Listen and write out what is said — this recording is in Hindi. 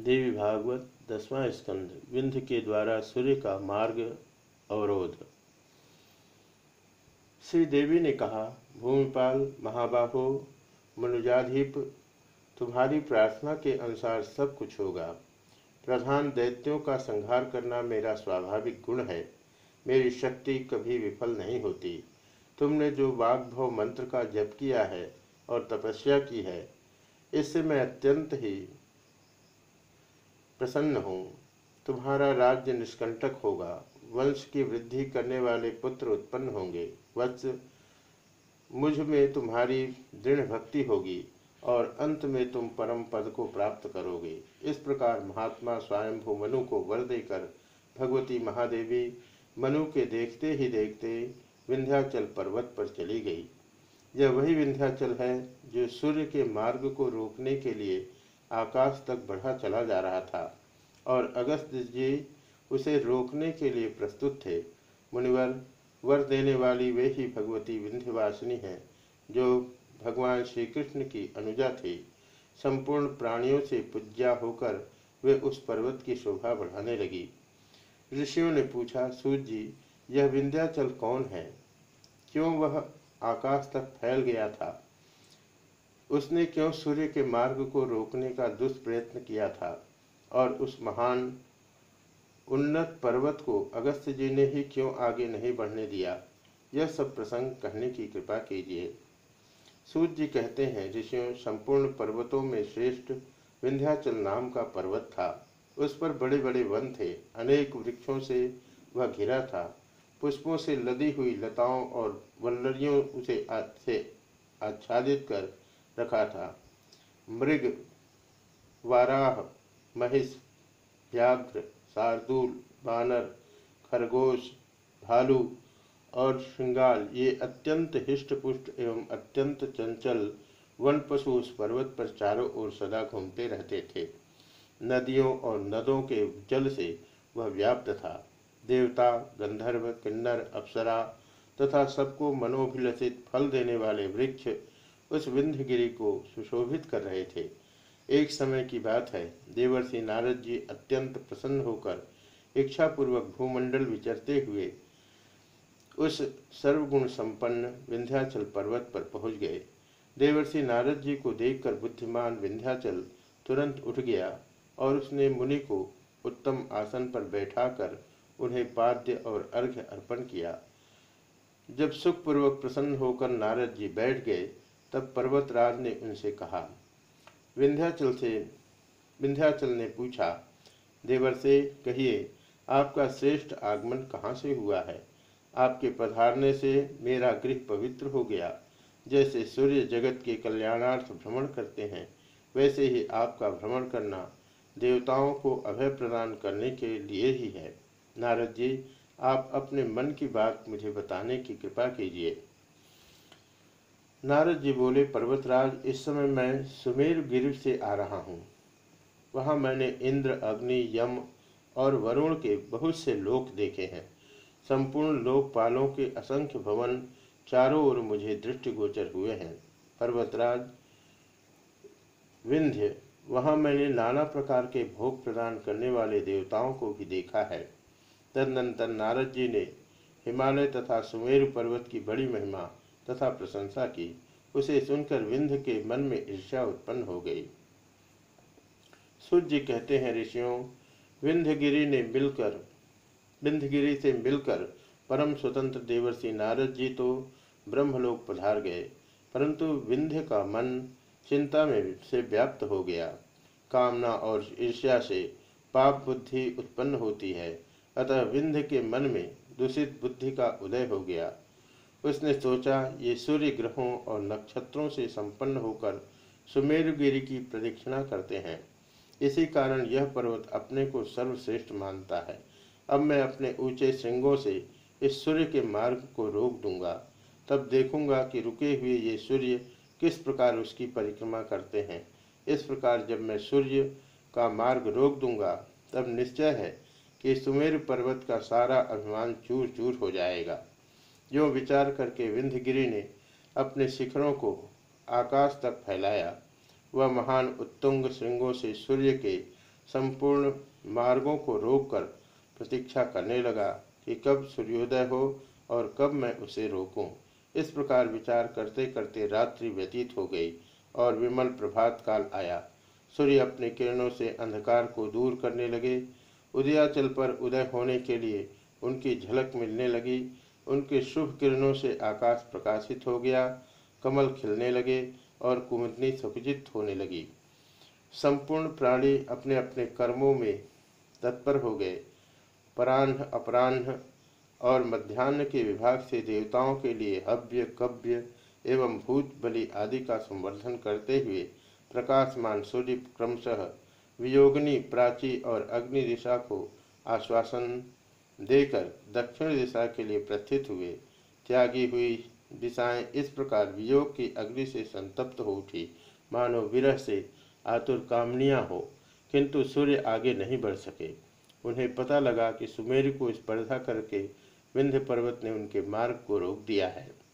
देवी भागवत, दसवां स्कंद, विंध्य के द्वारा सूर्य का मार्ग अवरोध। श्री देवी ने कहा, भूमिपाल, महाबाहो, मनुजाधिप, तुम्हारी प्रार्थना के अनुसार सब कुछ होगा। प्रधान दैत्यों का संहार करना मेरा स्वाभाविक गुण है। मेरी शक्ति कभी विफल नहीं होती। तुमने जो वाग्भव मंत्र का जप किया है और तपस्या की है, इससे मैं अत्यंत ही प्रसन्न हूँ। तुम्हारा राज्य निष्कंटक होगा। वंश की वृद्धि करने वाले पुत्र उत्पन्न होंगे। वत्स, मुझमें तुम्हारी दृढ़ भक्ति होगी और अंत में तुम परम पद को प्राप्त करोगे। इस प्रकार महात्मा स्वयंभू मनु को वर देकर भगवती महादेवी मनु के देखते ही देखते विंध्याचल पर्वत पर चली गई। यह वही विंध्याचल है जो सूर्य के मार्ग को रोकने के लिए आकाश तक बढ़ा चला जा रहा था और अगस्त जी उसे रोकने के लिए प्रस्तुत थे। मुनिवर, वर देने वाली वे ही भगवती विंध्यवासिनी हैं, जो भगवान श्री कृष्ण की अनुजा थी। संपूर्ण प्राणियों से पूज्या होकर वे उस पर्वत की शोभा बढ़ाने लगी। ऋषियों ने पूछा सूर्य जी, यह विंध्याचल कौन है? क्यों वह आकाश तक फैल गया था? उसने क्यों सूर्य के मार्ग को रोकने का दुष्प्रयत्न किया था? और उस महान उन्नत पर्वत को अगस्त जी ने ही क्यों आगे नहीं बढ़ने दिया? यह सब प्रसंग कहने की कृपा कीजिए। सूर्य जी कहते हैं, ऋषियों, संपूर्ण पर्वतों में श्रेष्ठ विंध्याचल नाम का पर्वत था। उस पर बड़े बड़े वन थे। अनेक वृक्षों से वह घिरा था। पुष्पों से लदी हुई लताओं और वल्लरियों उसे आच्छादित कर रखा था। मृग, वाराह, महिष, व्याघ्र, शार्दूल, बानर, खरगोश, भालू और श्रृंगाल, ये अत्यंत हिष्टपुष्ट एवं अत्यंत चंचल वन पशु उस पर्वत पर चारों ओर सदा घूमते रहते थे। नदियों और नदों के जल से वह व्याप्त था। देवता, गंधर्व, किन्नर, अप्सरा तथा सबको मनोभिलषित फल देने वाले वृक्ष उस विंध्यगिरी को सुशोभित कर रहे थे। एक समय की बात है, देवर्षि नारद जी अत्यंत प्रसन्न होकर इच्छापूर्वक भूमंडल विचरते हुए उस सर्वगुण संपन्न विंध्याचल पर्वत पर पहुँच गए। देवर्षि नारद जी को देखकर बुद्धिमान विंध्याचल तुरंत उठ गया और उसने मुनि को उत्तम आसन पर बैठाकर उन्हें पाद्य और अर्घ्य अर्पण किया। जब सुखपूर्वक प्रसन्न होकर नारद जी बैठ गए तब पर्वतराज ने उनसे कहा, विंध्याचल से, विंध्याचल ने पूछा, देवर से कहिए, आपका श्रेष्ठ आगमन कहाँ से हुआ है? आपके पधारने से मेरा गृह पवित्र हो गया। जैसे सूर्य जगत के कल्याणार्थ भ्रमण करते हैं, वैसे ही आपका भ्रमण करना देवताओं को अभय प्रदान करने के लिए ही है। नारद जी, आप अपने मन की बात मुझे बताने की कृपा कीजिए। नारद जी बोले, पर्वतराज, इस समय मैं सुमेर गिर से आ रहा हूँ। वहाँ मैंने इंद्र, अग्नि, यम और वरुण के बहुत से लोक देखे हैं। संपूर्ण लोकपालों के असंख्य भवन चारों ओर मुझे दृष्टिगोचर हुए हैं। पर्वतराज, विंध्य, वहाँ मैंने नाना प्रकार के भोग प्रदान करने वाले देवताओं को भी देखा है। तदनंतर नारद जी ने हिमालय तथा सुमेरु पर्वत की बड़ी महिमा तथा प्रशंसा की। उसे सुनकर विंध्य के मन में ईर्ष्या उत्पन्न हो गई। सूर्य कहते हैं, ऋषियों, विंध्यगिरी ने मिलकर, विंध्यगिरी से मिलकर परम स्वतंत्र देवर्षि नारद जी तो ब्रह्मलोक पधार गए। परंतु विंध्य का मन चिंता में से व्याप्त हो गया। कामना और ईर्ष्या से पाप बुद्धि उत्पन्न होती है। अतः विंध्य के मन में दूषित बुद्धि का उदय हो गया। उसने सोचा, ये सूर्य ग्रहों और नक्षत्रों से संपन्न होकर सुमेरुगिरी की प्रदक्षिणा करते हैं। इसी कारण यह पर्वत अपने को सर्वश्रेष्ठ मानता है। अब मैं अपने ऊँचे श्रृंगों से इस सूर्य के मार्ग को रोक दूँगा। तब देखूँगा कि रुके हुए ये सूर्य किस प्रकार उसकी परिक्रमा करते हैं। इस प्रकार जब मैं सूर्य का मार्ग रोक दूँगा, तब निश्चय है कि सुमेर पर्वत का सारा अभिमान चूर चूर हो जाएगा। जो विचार करके विंध्यगिरी ने अपने शिखरों को आकाश तक फैलाया। वह महान उत्तुंग श्रृंगों से सूर्य के संपूर्ण मार्गों को रोककर प्रतीक्षा करने लगा कि कब सूर्योदय हो और कब मैं उसे रोकूं। इस प्रकार विचार करते करते रात्रि व्यतीत हो गई और विमल प्रभात काल आया। सूर्य अपने किरणों से अंधकार को दूर करने लगे। उदयाचल पर उदय होने के लिए उनकी झलक मिलने लगी। उनके शुभ किरणों से आकाश प्रकाशित हो गया, कमल खिलने लगे और कुमुदनी सुखजित होने लगी। संपूर्ण प्राणी अपने अपने कर्मों में तत्पर हो गए। पराह्न, अपराह्न और मध्यान्ह के विभाग से देवताओं के लिए हव्य, कव्य एवं भूत बलि आदि का संवर्धन करते हुए प्रकाशमान सूर्य क्रमशः वियोगनी, प्राची और अग्नि दिशा को आश्वासन देकर दक्षिण दिशा के लिए प्रस्थित हुए। त्यागी हुई दिशाएँ इस प्रकार वियोग की अग्नि से संतप्त हो उठी। मानो विरह से आतुर कामनिया हो, किंतु सूर्य आगे नहीं बढ़ सके। उन्हें पता लगा कि सुमेर को स्पर्धा करके विंध्य पर्वत ने उनके मार्ग को रोक दिया है।